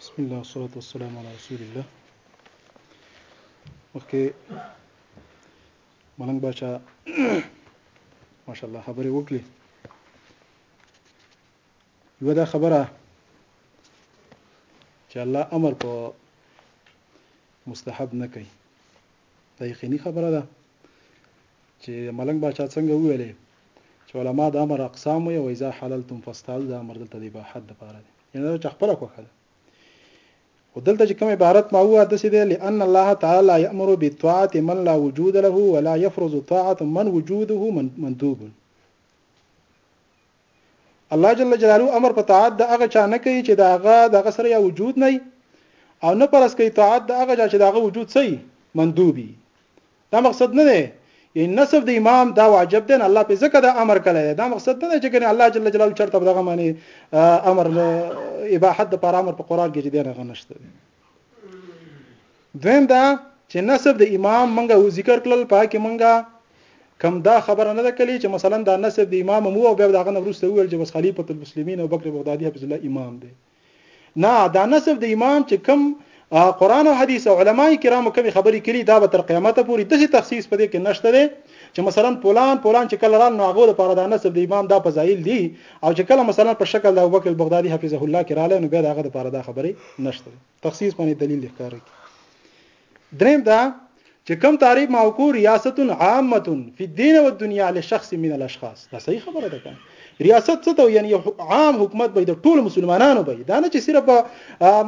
بسم الله والصلاة والسلام على رسول الله مخکې ملنګ باچا ماشاءالله خبرې وکړي یو دا خبره چې الله امر په مستحب نه کوي دا یقیني خبره ده چې ملنګ باچا څنګه وویلې چې علما د امر اقسام وي او اذا حللتم فاصطادوا دا امر دلته د اباحت لپاره دی یعنی دا چې خپل خوښه ده خو دلته چې کوم عبارت ما ووه داسې دی لأن الله تعالی لا یأمر بطاعة من لا وجود له ولا یفرض طاعة من وجوده مندوب الله جل جلاله امر په طاعت د هغه چا نه کوي چې د هغه د هغه سره یا وجود نه او نه پرس کوي طاعت د هغه چا چې د هغه وجود سي مندوبي دا مقصد نه دی یعنی نسب د امام دا واجب دی الله په ځکه دا امر کړی دا مقصد نه دی چې کنه الله جل جلاله چرته دغه معنی امر اباحت د پر امر په قران کې چې دی نه غنښت دی دویم دا چې نسب د امام منګه ذکر کړل پاکه منګه کم دا خبره نه ده کلی چې مثلا دا نسب د امام مو او بیا دا غنه ورسته ویل چې بس خلیفۃ المسلمین او بکر بغدادي حفظ الله امام دی نه دا نسب د امام چې کم قران او حديث او علما کرامو کوي خبري کړي دا به تر قیامت پورې د څه تخصیص پدې کې نشته دي چې مثلا پولان پولان چې کله رال نو هغه لپاره د نسب د امام دا فضایل دي او چې کله مثلا په شکل د ابوبکر بغدادي حفظه الله کې رااله نو بیا هغه لپاره دا خبري نشته تخصیص باندې دلیل ښکار کی دریم دا چې کم تعریف ما وکړو ریاست عامه فی الدین و الدنیا لشخص من الاشخاص دا صحیح خبره ده کنه ریاست څه ته یعنی عام حکومت به د ټول مسلمانانو به دا نه چې صرف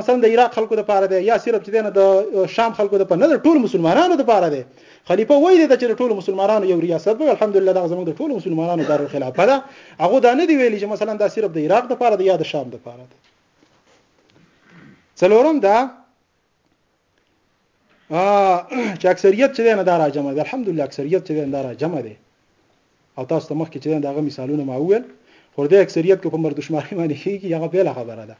مثلا د عراق خلکو د پاره ده یا صرف چې نه د شام خلکو د پاره نه د ټول مسلمانانو د پاره ده خلیفہ وایي چې د ټول مسلمانانو یو ریاست به الحمدلله دا زموږ د ټول مسلمانانو دار خلافه ده هغه دا نه دی ویلي چې مثلا دا صرف د عراق د پاره ده یا د شام د پاره ده څلورم دا چې اکثریت چې نه دا را جمع ده الحمدلله اکثریت چې نه دا را جمع ده او تاسو ته مخکې چې دا غو مثالونه ما وویل خو د اکثریت کو په مردو شماري باندې کیږي هغه بل خبره ده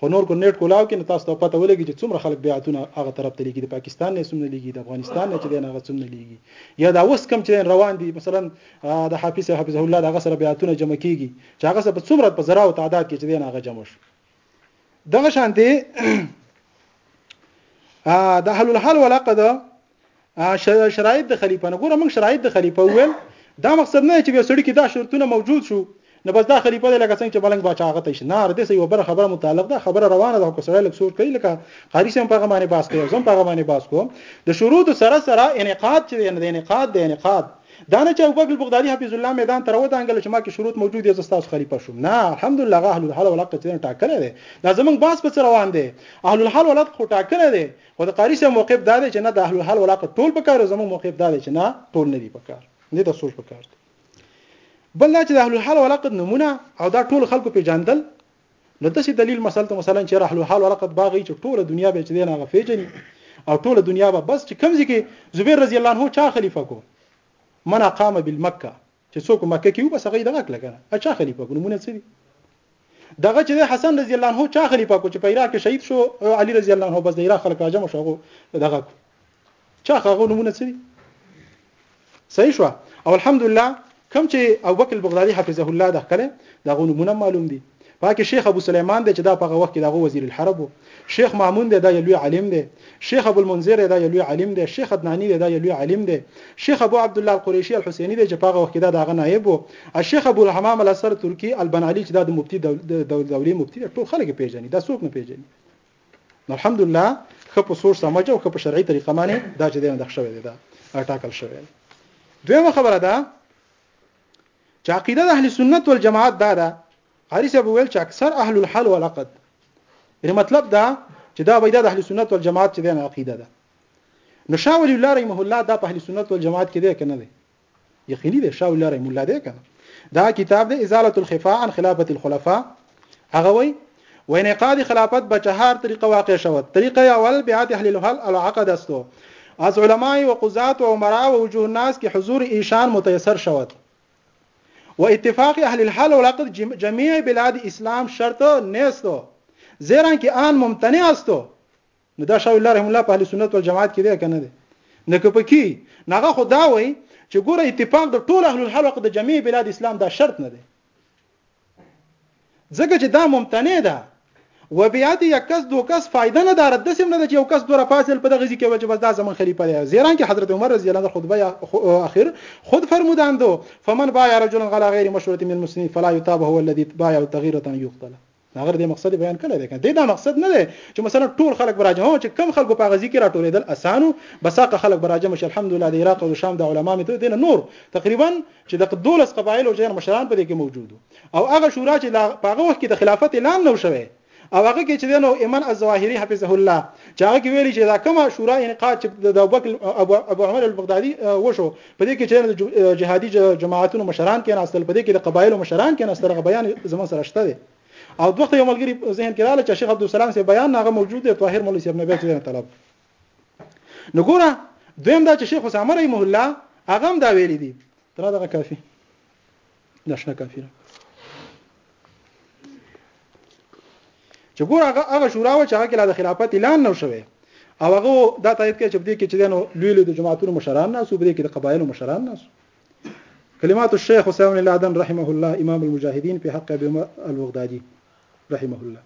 خو نور کو نیټ کولاو کې تاسو ته پته ولګي چې څومره خلک بیعتونه هغه طرف ته لګي د پاکستان نه څومره لګي د افغانستان نه چې دین هغه څومره لګي یا دا اوس کم چې روان دي مثلا د حافظ حافظ الله دغه سره بیعتونه جمع کیږي چې هغه څه په څومره په زراو تعداد کې چې دین هغه جمع شو دغه شان دی د اهل الحل ولقد شرایط د خلیفہ نه ګوره موږ شرایط د خلیفہ ویل دا مقصد نه چې به سړی کې دا شرطونه موجود شو نو بس دا خلیفہ دی لکه څنګه چې بلنګ باچا هغه ته شي نه رده سي وبره خبره متعلق ده خبره روانه ده کو سره لک سوچ کوي لکه قاری سم په غمانه باس کوي زم په غمانه باس کوم د شروط سره سره انعقاد چې نه انعقاد د انعقاد دا نه چې ابوبکر البغدادي حفیظ الله میدان ته راودانګل چې ما کې شروط موجود دي زه ستاسو خلیفه شوم نه الحمدلله هغه اهل الحل والعقد چې ټاکلی دی دا زمونږ باس په څه روان دی اهل الحل والعقد خو ټاکلی دی خو د قاري صاحب موقف دا دی چې نه د اهل الحل والعقد ټول په کار زمونږ موقف دا دی چې نه ټول نه دي په کار دې ته سوچ په کار دی بل دا چې د اهل الحل والعقد نمونه او دا ټول خلکو پیژندل نو داسې دلیل مثلا ته مثلا چې رحل حال ورقت باغی چې ټوله دنیا به چې دی نه غفېجني او ټوله دنیا به بس چې کمزې کې زبیر رضی الله عنه چا خلیفہ کو من قام بالمکه چې څوک مکه کې وبس هغه دغه کله کنه اچا خلیفہ کو نمونه څه دي دغه چې حسن رضی الله عنه چا خلیفہ کو چې په عراق کې شهید شو او علی رضی الله عنه بس د عراق خلک راجم شو دغه کو چا هغه نمونه څه دي صحیح شو او الحمدلله کوم چې ابو بکر البغدادي حفظه الله د خپل د غنمونه معلوم دي پاکه شیخ ابو سليمان دی چې دا په هغه وخت کې دغه وزیر الحرب وو شیخ مامون دی دا یو لوی عالم دی شیخ ابو المنذر دا یو لوی عالم دی شیخ عدنانی دی دا یو لوی عالم دی شیخ ابو عبد الله القریشی الحسینی دی چې په هغه وخت کې دا دغه نائب وو شیخ ابو الحمام الاسر ترکی البنالی چې دا د مفتی دولي مفتی ټول خلک پیژني دا څوک نه پیژني نو الحمدلله خه په سوچ سمج او خه په شرعي طریقه باندې دا چې دینه دښوي دي دا ټاکل شوی دویمه خبره ده چې عقیده اهل سنت والجماعت دا ده حارث ابو ویل چې اکثر اهل الحل والعقد یعنی مطلب دا چې دا وایي د اهل سنت والجماعت چې دینه عقیده ده نو شاه ولی الله رحمه الله دا په اهل سنت والجماعت کې دی کنه دی یقیني دی شاو لاره مولا دی کنه دا کتاب دی ازاله الخفاء عن خلافه الخلفاء هغه وای وانعقاد خلافت به چهار طریقه واقع شود طریقه اول به اهل الحل العقد است از علماء و قضات و عمراء و وجوه الناس که حضور ایشان متیسر شود و اتفاق اهل الحل و العقد جميع بلاد اسلام شرط نیست زیرا که آن ممتنع است نو دا شاولی رحم الله په اهل سنت والجماعت کې دی که نه دی؟ نو که په کې نو هغه خو دا وایي چې ګوره اتفاق د ټول اهل الحلق د جميع بلاد اسلام دا شرط نه دی ځکه چې دا ممتنع ده و بیات یک کس دو کس فائدہ نه دارد د سم نه د یو کس دوه فاصل په دغه ځکه چې بس دا زمون خلیفہ دی زیران کې حضرت عمر رضی الله عنه خطبه اخر خود فرموداندو فمن بايع رجلا غلا غير مشوره من المسلمين فلا يتابه هو الذي بايع تغيره يقتل هغه د مقصد بیان کړی دی کنه دا مقصد نه دی چې مثلا ټول خلک براجه هو چې کم خلکو په غزي کې راټولېدل اسانو بساقه خلک براجه مش الحمدلله د عراق او شام د علما مې ته دین نور تقریبا چې د دولس قبایل او جن مشران په دې کې موجود او هغه شورا چې په هغه وخت کې د خلافت اعلان نه شوی او هغه کې چې دنو ایمان الظواهری حفظه الله چې هغه کې ویلي چې دا کومه شورا انقاد چې د ابوبکر ابو عمر البغدادي وشو په دې کې چې د جهادي جماعتونو مشران کې ناستل په دې کې د قبایلو مشران کې ناستل غو بیان زمون سره شته دي او دوخت یو ملګری ذهن کې رااله چې شیخ عبد السلام سي بیان هغه موجود دی طاهر مولوی صاحب نه به څه طلب نو ګوره دویم دا چې شیخ حسام رحمه الله هغه هم دا ویلي دي تر دا کافي ناشنا کافر چې ګور هغه هغه شورا و چې هغه کې لا د خلافت اعلان نه شوی او هغه دا تایید کوي چې په دې کې چې دنو لوی لوی د جماعتونو مشران نه سو په دې کې د قبایلو مشران نه سو کلمات الشيخ حسام الله دن رحمه الله امام المجاهدين په حق ابي البغدادي رحمه الله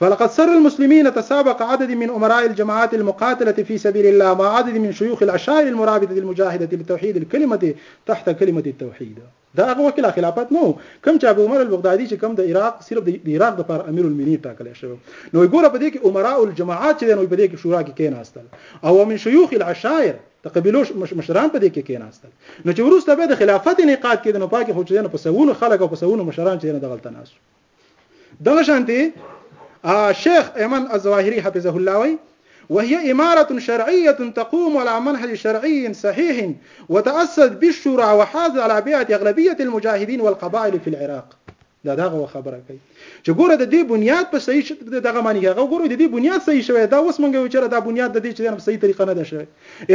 فلقد سر المسلمين تسابق عدد من أمراء الجماعات المقاتلة في سبيل الله مع عدد من شيوخ العشائر المرابطة المجاهدة لتوحيد الكلمة تحت كلمة التوحيد دا هغه وخت لا خلافت نو کم چې ابو عمر البغدادي چې کم د عراق صرف د عراق د پر امیر المؤمنین ټاکل شوی نو ګوره په دې کې عمراء الجماعات چې نو په دې کې شورا کې کېناستل او من شيوخ العشائر د قبيلو مشران په دې کې کېناستل نو چې ورسته به د خلافت نقاط کې د نو پاکه خو چې نو په سونو خلک او په سونو مشران چې نه دغلت ناسو دغه شانتي شیخ ایمن الظواهری حفظه الله وی وهي إمارة شرعية تقوم على منهج شرعي صحيح وتأسست بالشورى وحاز على بيعة أغلبية المجاهدين والقبائل في العراق دا دغه خبره کوي چې ګوره د دې بنیاد په صحیح دغه معنی هغه ګوره د دې بنیاد صحیح شوی دا اوس مونږ یو چر دا بنیاد د دې چې نه صحیح طریقه نه ده شوی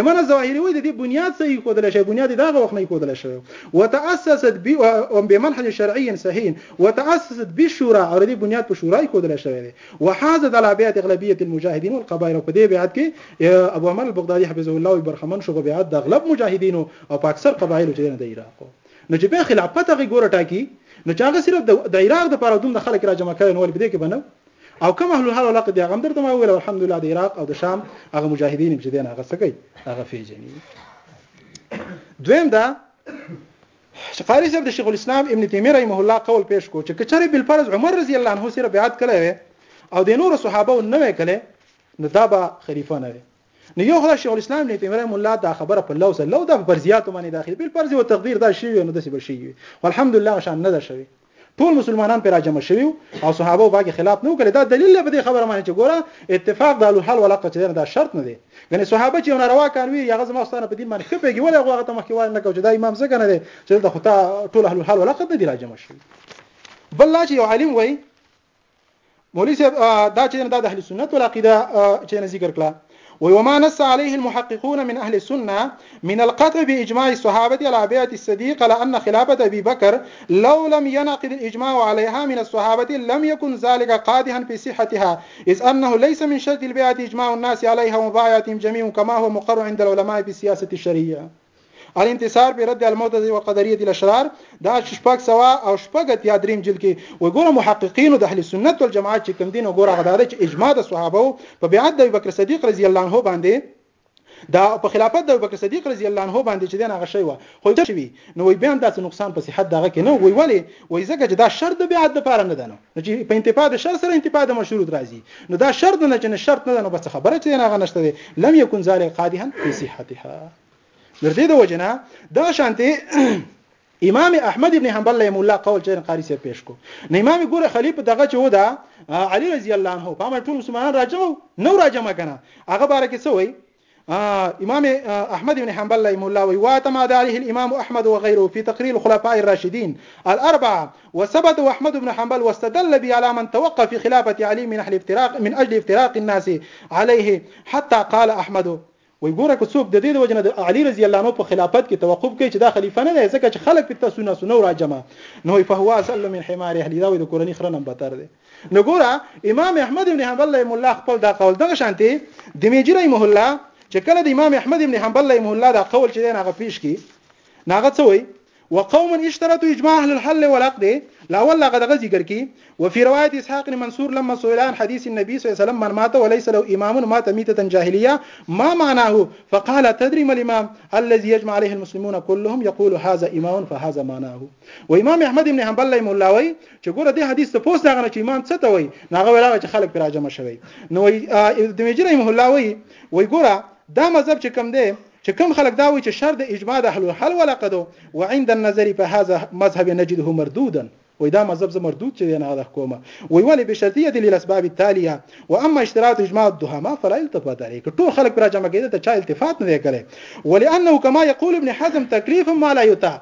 امام ظاهري وایي د دې بنیاد څه ایښودل شوی بنیاد یې د هغه وخت نه ایښودل شوی وتأسست ب بمنهج شرعي صحیح وتأسست بالشورا او د دې بنیاد په شورا ایښودل شوی دی وحازت على بیعت اغلبیه المجاهدین والقبائل او په دې بیعت کې ابو عمر البغدادي حفظه الله وي برخمن شو په بیعت د اغلب مجاهدینو او په اکثر قبایلو چې د عراق نو چې بیا خلافت هغه ګوره ټاکي نو چې هغه صرف د عراق د پاره دوم د خلک را جمع کړي نو ولې بده کې بنو او کوم اهل الحال علاقه دی هغه درته ما ویل الحمدلله د عراق او د شام هغه مجاهدین چې دین هغه سکی هغه پیژني دویم دا قاری صاحب د شیخ الاسلام ابن تیمیه رحمه الله قول پیش کو چې کچره بل فرض عمر رضی الله عنه سره بیعت کړی او د نور صحابه نه وکړي نو دا به خلیفہ نه وي نو یو خدای شیخ الاسلام ابن تیمیه رحم الله دا خبره په لوز لو د فرضیات باندې داخلي بل فرض او تقدیر دا شی نو د سی بشي وي والحمدلله شان نه ده شوی ټول مسلمانان پر راجمع شوی او صحابه باقي خلاف نه وکړي دا دلیل به دې خبره معنی چې ګوره اتفاق د اهل حل ولا قصد نه دا شرط نه دی غني صحابه چې نه روا کار وی هغه زما ستانه په دین باندې خپېږي ولا هغه ته مخکې وای نه کوي دا امام څنګه نه دی چې دا خو ټول اهل حل ولا قصد نه دی راجمع شوی بل لا چې یو عالم وای مولوی صاحب دا چې دا د اهل سنت ولقه دا چې ذکر کړه وما نص عليه المحققون من أهل السنة من القطع بإجماع الصحابة على بيعة الصديق على أن خلافة أبي بكر لو لم ينقل الإجماع عليها من الصحابة لم يكن ذلك قادحا في صحتها إذ أنه ليس من شرط البيعة إجماع الناس عليها ومبايعتهم جميعا كما هو مقر عند العلماء في السياسة الشريعة الانتصار په رد المعتزله والقدريه الاشرار دا چې شپږ سوا او شپږ اتیا دریم جلد کې وګوره محققین د اهل سنت والجماعت چې کوم دین وګوره غدار چې اجماع د صحابه په بیعت د ابوبکر صدیق رضی الله عنه باندې دا په خلافت د ابوبکر صدیق رضی الله عنه باندې چې دغه شی و خو دا شوی نو وی بیان داسې نقصان په صحت دغه کې نه وی ولی وی ځکه چې دا شرط د بیعت لپاره نه ده نو نو چې په انتفاع د شرط سره انتفاع د مشروط راځي نو دا شرط نه چې نه شرط نه نو بس خبره چې نه غنښت دي لم يكن ذلك قادحا في صحتها در دې د وجنا دا شانته امام احمد ابن حنبل له مولا قول چې قاری سره پیش کو نه امام ګوره خلیفہ دغه چې ودا علی رضی الله عنه په امر ټول مسلمانان راجمو نو راجمه کنه هغه بار کې څه وای امام احمد بن حنبل رحمه الله وی واعتمد عليه الامام احمد وغيره في تقرير الخلفاء الراشدين الاربعه وثبت احمد بن حنبل واستدل به على من توقف في خلافه علي من اهل افتراق من اجل افتراق الناس عليه حتى قال احمد وی ګوره که څوک د دې د وجنه د علي رضی الله عنه په خلافت کې توقف کوي چې دا خلیفہ نه دی ځکه چې خلک په تاسو نه سنو راجمه نو فهو اصل من حمار اهلی دا وی د کورنی خره نم بتر دی نو ګوره امام احمد ابن حنبل رحم الله خپل دا قول دغه شانتي د میجی رحم الله چې کله د امام احمد ابن حنبل رحم الله دا قول چې نه غفیش کی ناغه څه وای وقوم اشترطوا اجماع اهل الحل والعقد لا ولا قد ذكر كي وفي روايه اسحاق بن منصور لما سئل عن حديث النبي صلى الله عليه وسلم من مات وليس له امام مات ميته جاهليه ما معناه فقال تدري ما الامام الذي يجمع عليه المسلمون كلهم يقول هذا امام فهذا معناه و امام احمد ابن حنبل له مولا وای چې ګوره دې حدیث ته پوس داغه چې امام څه ته وای ناغه ویلا چې خلک پر راجم شوی نو د میجری مولا وای وای ګوره دا مذهب چې کم دی چې کم خلک دا وای چې شر د اجماع د اهل حل ولقد وعند النظر په هاذا مذهب نجده مردودا وای دا مذهب زه مردود چې نه غلط کوم وای ولې به شرطیه دي لاسباب التاليه واما اشتراط اجماع الدهما فلا التفات عليه ټول خلک پر جمع کېده ته چا التفات نه کړي ولانه كما يقول ابن حزم تکلیف ما لا يطاق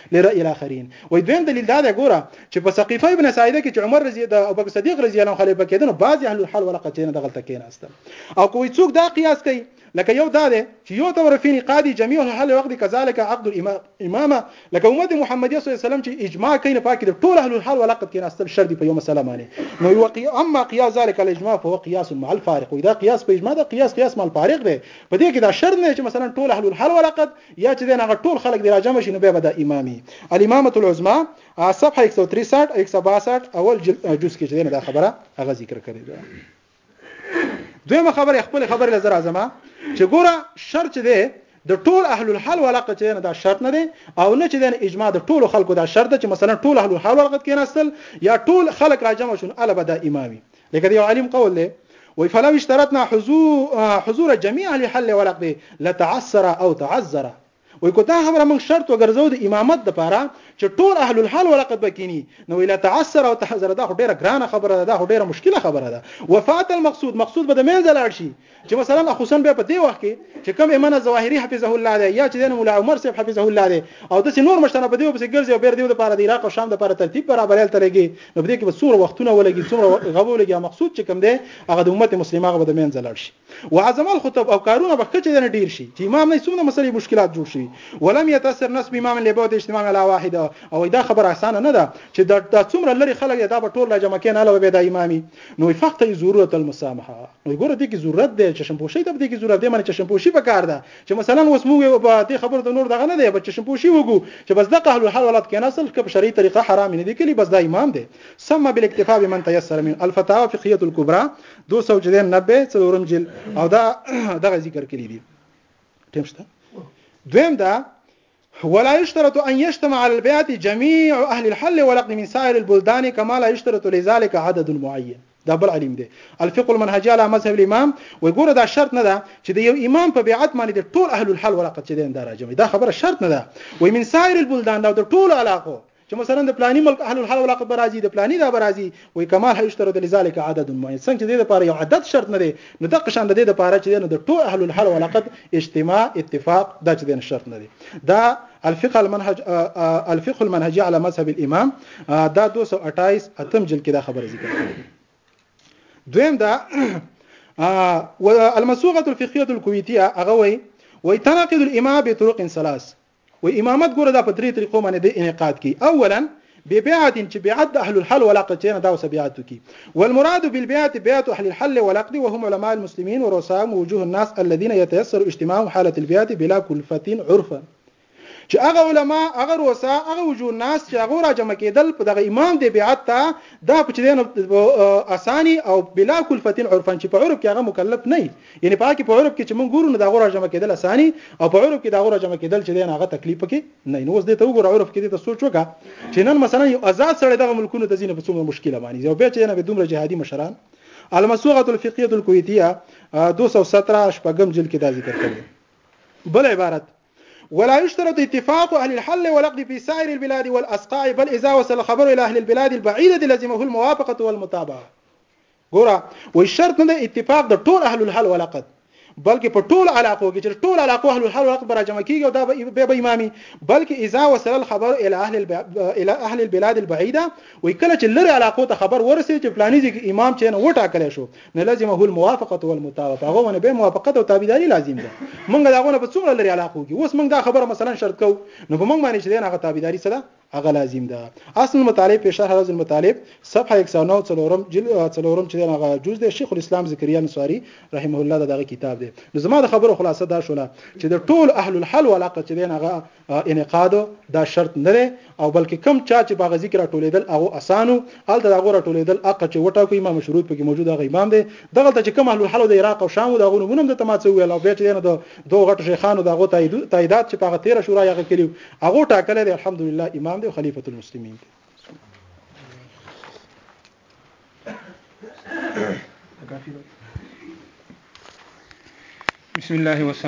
لرأي الاخرين وای دویم دلیل دا دی ګوره چې په سقیفه ابن سعیده کې چې عمر رضی الله او بکر صدیق رضی الله خلیفہ کېدل نو بعضی اهل الحل ولا قطعین دغلته کېناستل او کوی څوک دا قیاس کوي لکه یو دا دی چې یو تور فین قاضي جميع الحل وقت كذلك عقد الامامه لکه امت محمدیه صلی الله علیه وسلم چې اجماع کین پاکې د ټول اهل الحل ولا قطعین استل شر دی په یو مسله باندې نو یو قیاس اما قیاس ذلك الاجماع فهو قیاس مع الفارق ودا قیاس په اجماع دا قیاس قیاس مع الفارق دی په دې کې دا شر نه چې مثلا ټول اهل الحل ولا قد یا چې دین هغه ټول خلک دی راجمع شي نو به د امامي الامامه العظما صفحه 163 162 اول جز کې چې دین دا خبره هغه ذکر کړی ده دویمه خبره خپل خبره لزر اعظم چې ګوره شرط دی د ټول اهل الحل ولقه چې دا شرط نه دی او نه چې د اجماع د ټول خلکو دا شرط چې مثلا ټول اهل الحل ولقه کې نسل یا ټول خلک راجمع شون البته امامي لکه دی عالم قول دی وي فلو اشترطنا حضور حضور جميع لحل ورق دی لتعسر او تعذر وي کو دا خبره موږ شرط وګرځو د امامت د پاره چې ټول اهل الحل ورقت بکینی نو ویلا تعسر او تعذر دا ډیره ګرانه خبره ده دا ډیره مشکله خبره ده وفات المقصود مقصود به د منځ لاړ شي چې مثلا اخوسن به په دې وخت کې چې کوم ایمنه ظواهری حفظه الله دی یا چې مولا عمر صاحب حفظه الله دی او د نور مشتنه په دې وبس ګرځي او بیر دې د پاره د عراق او شام د پاره ترتیب برابرل تلګي نو په دې کې به څوره وختونه ولګي څوره غوو لګي مقصود چې کوم دی هغه د امت مسلمه غو د مین زلړ شي وعظم الخطب او کارونه به کچې نه ډیر شي چې امام نه څومره مسلې مشکلات جوړ شي ولم يتاثر نس امام له بعد اجتماع علی واحده او دا خبره اسانه نه ده چې دا څومره لري خلک دا په ټول لا جمع کین علاوه به د امامي نو فقط ضرورت المسامحه نو ګوره دې کې ضرورت دی چشم پوشي ته دې کې ضرورت دی معنی چشم پوشي په کار ده چې مثلا اوس موږ په دې خبرو ته نور دغه نه دی بس چشم پوشي وګو چې بس دغه اهل الحل ولات کې نسل کې په شرعي طریقه حرام نه دي کلی بس دا امام دی سم بالاکتفاء بمن تيسر من الفتاوى فقهيه الكبرى 290 څلورم جلد او دا دغه ذکر کړی دی ټیم شته دویم دا ولا يشترط ان يجتمع على البيعة جميع اهل الحل والعقد من سائر البلدان كما لا يشترط لذلك عدد معين دا بل علم دی الفقه المنهجي على مذهب الامام وای ګوره دا شرط نه ده چې د یو امام په بیعت باندې د ټول اهل الحل والعقد چې دین دا راجمع دا خبره شرط نه ده وای من سائر البلدان دا د ټول علاقو چې مثلا د پلاني ملک اهل الحل والعقد برازي د پلاني دا برازي وای کمال هي شتره د لذالک عدد معین څنګه چې د لپاره یو عدد شرط نه دی نو د قشان د دې لپاره چې نو د ټول اهل الحل والعقد اجتماع اتفاق دا چې د شرط نه دی دا الفقه المنهج الفقه المنهجي على مذهب الامام دا 228 اتم جلد کې دا خبره ذکر کړې دویم دا والمسوغه الفقهيه الكويتيه هغه وای وای تناقض الامام بطرق ثلاث وای امامت ګوره دا په درې طریقو باندې دی انعقاد کی اولا ببيعت چې بيعت د اهل الحل والعقد چې نه دا اوس بيعت کی والمراد بالبيعت بيعت اهل الحل والعقد وهم علماء المسلمين ورؤساهم ووجوه الناس الذين يتيسر اجتماعهم حاله البيعت بلا كلفه عرفا چې هغه علما هغه روسا هغه وجو ناس چې هغه را جمع کېدل په دغه امام دی بیعت ته دا په چې دین اساني او بلا کلفتین عرفن چې په عرف کې هغه مکلف نه یعنی پاکي په عرب کې چې مونږ ګورو نو دا غوړه جمع کېدل اساني او په عرب کې دا غوړه جمع کېدل چې دین هغه تکلیف کې نه نو اوس دې ته وګوره عرب کې دې ته سوچ وکړه چې نن مثلا یو آزاد سړی دغه ملکونو ته ځینې په څومره مشکله باندې یو به چې نه به دومره جهادي مشران المسوغه الفقهيه الكويتيه 217 شپږم جلد کې دا ذکر کړی بل عبارت ولا يشترط اتفاق أهل الحل والعقد في سائر البلاد والأسقاع بل إذا وصل الخبر إلى أهل البلاد البعيدة لزمه الموافقة والمتابعة ګوره وای شرط نه د اتفاق د ټول اهل الحل ولقد بلکې په ټول علاقو کې چې ټول علاقو اهل الحل ولقد برا جمع کیږي او دا به به امامي بلکې اذا وصل الخبر الى اهل الب... الى اهل البلاد البعيده وای کله چې لری علاقو ته خبر ورسي چې پلاني ځکه امام چې نه وټاکل شو نه لازمه هو الموافقه والمتابعه هغه ونه به موافقت او تابعداري لازم ده موږ دا غونه په څومره لري علاقو کې اوس موږ دا خبره مثلا شرط کو نو په موږ باندې چې دا هغه تابعداري سره هغه لازم ده اصل المطالب په شرح رز المطالب صفحه 109 څلورم جل څلورم چې هغه جز ده شیخ الاسلام زکریا انصاری رحمه الله دغه کتاب ده نو زما د خبرو خلاصه دا شوله چې د ټول اهل الحل ولاقه چې هغه انعقاد دا شرط نه ده او بلکې کم چا چې باغ ذکر ټولیدل هغه اسانو ال دا غوړه ټولیدل اقه چې وټه کوي امام شروط پکې موجود هغه امام ده دغه ته چې کم اهل الحل د عراق او شام دا غونو مونږ د تماڅو ویل او بیا چې نه دوه غټ شیخانو دا غو تاییدات چې په 13 شورا یغه کلیو هغه ټاکلی دی الحمدلله امام دی خلیفۃ المسلمین دی بسم الله والسلام